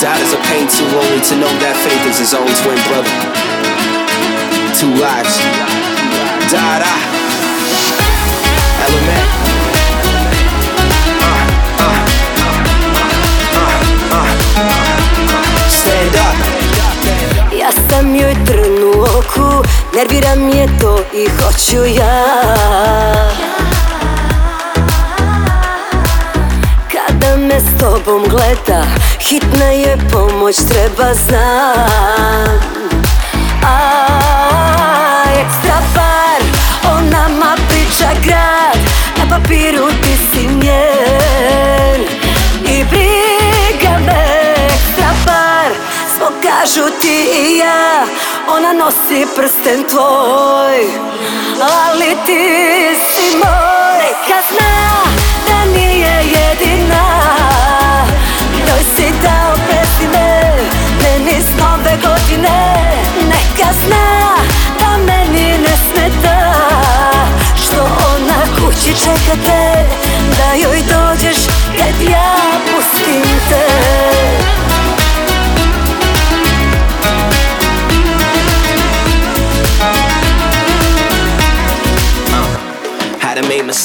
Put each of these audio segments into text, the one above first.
Died as a pain too only to know that faith is his own twin brother. Two lives. Died I. Element. Stand up. Ja sam joj trn u oku, nerviram je to i hoću ja Kada me s tobom gleda, hitna je pomoć, treba znam. A, ekstra par, o nama priča grad, na papiru ti si njen. I briga me, ekstra par, svog kažu ti i ja, ona nosi prsten tvoj Ali ti si moj, neka zna nove godine. Neka zna da meni ne smeta Što ona kući čeka te, da joj dođeš kad ja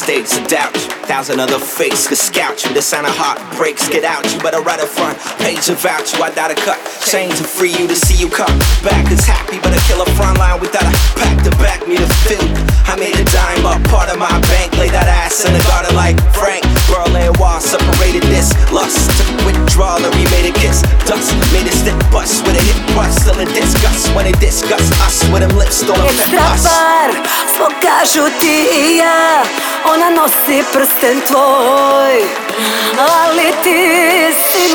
mistakes, I doubt you. Thousand other fakes could scout you. The sound of heartbreaks get out you. Better write a front page about you. I doubt a cut. Change to free you to see you come back. Is happy, but a killer front line without a pack to back me to feel you. I made a dime up, part of my bank. Lay that ass in the garden like Frank. Berlin wall separated this lust. Took withdrawal and we made a kiss. Dust made a stick bust with a hit bust. Still in disgust when they discuss us with them lips don't affect us. kažu ti i ja Ona nosi prsten tvoj Ali ti si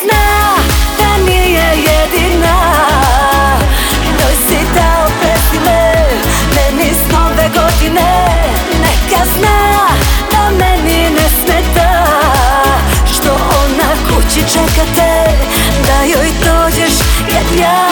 zna da nije jedina. Njoj si dao prezime, meni s nove godine. Neka zna da meni ne smeta Što ona kući čekate, da joj dođeš jer ja